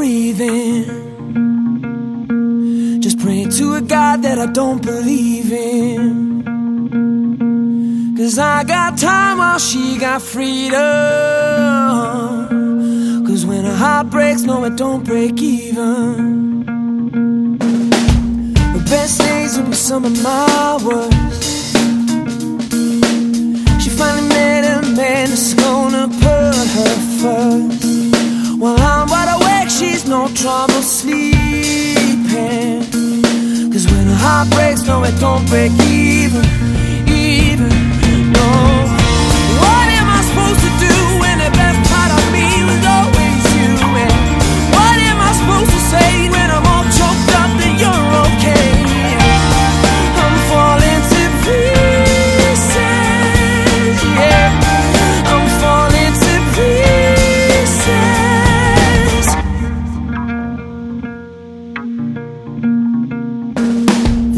breathing. Just praying to a God that I don't believe in. Cause I got time while she got freedom. Cause when a heart breaks, no, it don't break even. The best days will be some of my worst. Trouble sleeping. Cause when a heart breaks, no, it don't break even, even,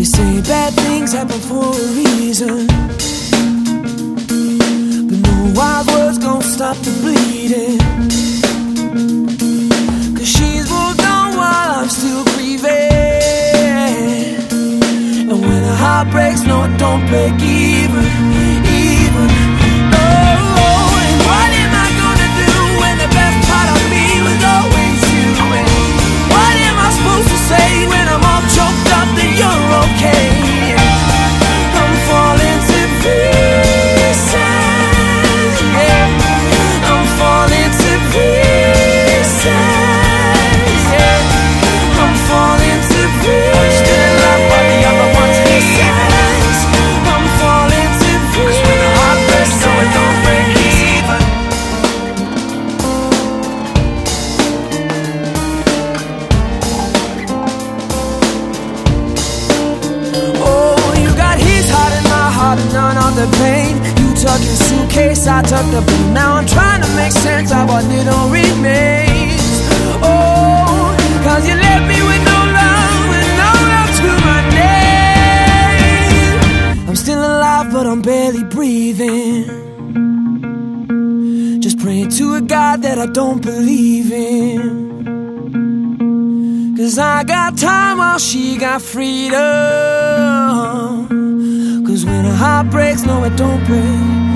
They say bad things happen for a reason. But no wild words gon' stop the bleeding. Cause she's moved on while I'm still grieving. And when a heart breaks, no, it don't break even. Suitcase, I took the blame. Now I'm trying to make sense of what little remains. Oh, cause you left me with no love and no love to my name. I'm still alive, but I'm barely breathing. Just praying to a God that I don't believe in. Cause I got time while she got freedom. Cause when a heart breaks, no, it don't break.